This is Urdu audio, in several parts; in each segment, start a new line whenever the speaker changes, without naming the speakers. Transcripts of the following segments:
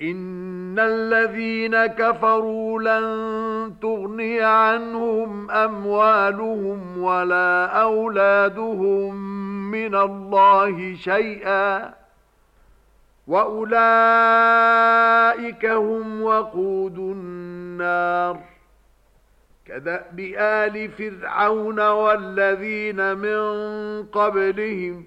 ان الذين كفروا لن تغني عنهم اموالهم ولا اولادهم من الله شيئا واولئك هم وقود النار كذب آل فرعون والذين من قبلهم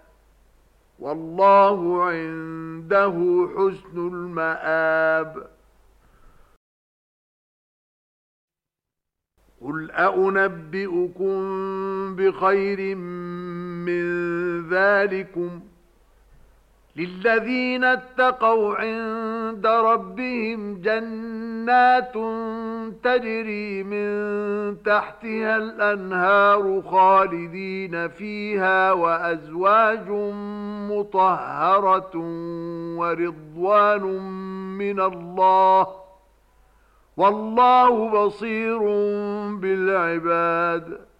والله عنده حسن المآب. قل أأنبئكم بخير من ذلكم للذين اتقوا عند ربهم جنات تجري من تحتها الأنهار خالدين فيها وأزواج مطهرة ورضوان من الله والله بصير بالعباد